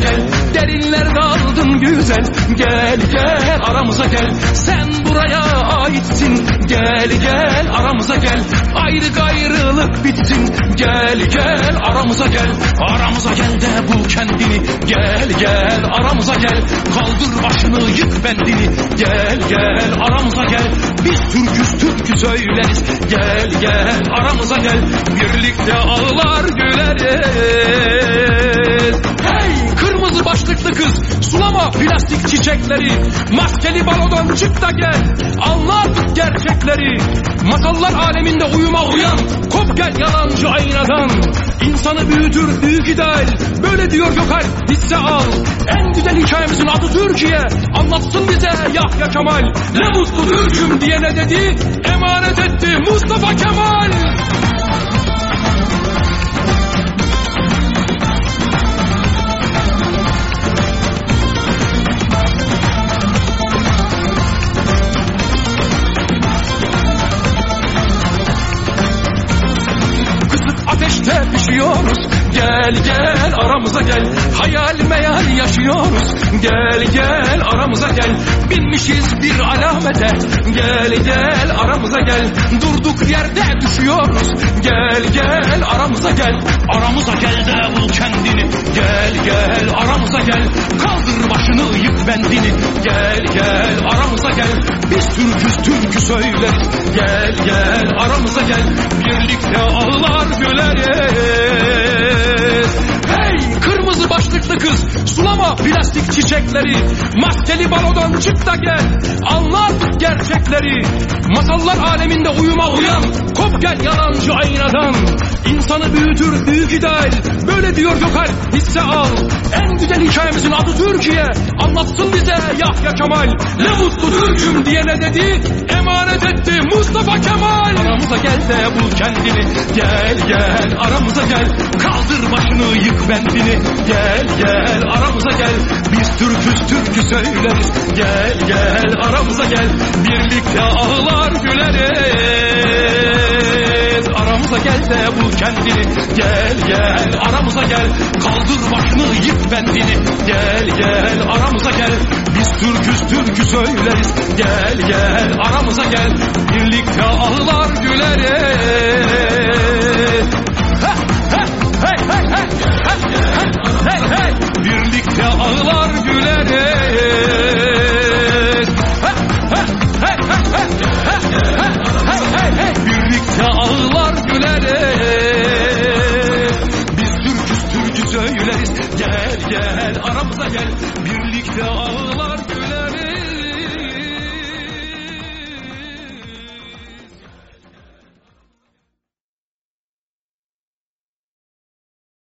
gel. Derinlerde aldın güzel. Gel gel aramıza gel. Sen buraya aitsin. Gel gel aramıza gel. Ayrı gayrılık bitsin. Gel gel aramıza gel. Aramıza gel de bul kendini. Gel gel aramıza gel. Kaldır başını yık bendini. Gel gel aramıza gel. Biz Türküz türkü söyleriz. Gel gel aramıza gel. Birlikte ağlar güleriz kız. Sulama plastik çiçekleri. Maskeli balodan çık da gel. Anla artık gerçekleri. Masallar aleminde uyuma uyan. Kop gel yalancı aynadan. İnsanı büyütür büyük ideal. Böyle diyor Gökal hisse al. En güzel hikayemizin adı Türkiye. Anlatsın bize Yahya Kemal. Ne mutlu Türk'üm diye ne dedi? Emanet etti Mustafa Kemal Gel gel aramıza gel. Hayal meyal yaşıyoruz. Gel gel aramıza gel. Binmişiz bir alamete. Gel gel aramıza gel. Durduk yerde düşüyoruz. Gel gel aramıza gel. Aramıza gel de bul kendini. Gel gel aramıza gel. Kaldır başını yık bendini. Gel gel aramıza gel. Biz Türküz türkü söyleriz. Gel gel aramıza gel. Birlikte ağlar güleriz Plastik çiçekleri Maskeli balodan çık da gel. Anla artık gerçekleri. Masallar aleminde uyuma uyan. Kop gel yalancı aynadan. İnsanı büyütür büyük ideal. Böyle diyor Gökal hisse al. En güzel hikayemizin adı Türkiye. Anlatsın bize Yahya Kemal. Ne mutlu Türk'üm diye ne dedi Emanet etti Mustafa Kemal. Aramıza gel de bul kendini. Gel gel aramıza gel. Kaldır başını yık bendini. Gel gel aramıza gel. Biz Türküz türkü söyleriz. Gel gel aramıza gel. Birlikte ağlar güleriz. Aramıza gel de bul kendini. Gel gel aramıza gel. Kaldır başını yık bendini. Gel gel aramıza gel Biz Türküz türkü söyleriz. Gel gel aramıza gel. Birlikte ağlar güleriz ha, hey, hey, hey, ha, ha, hey, hey. Birlikte ağlar Gel gel aramıza gel. Birlikte ağlar göz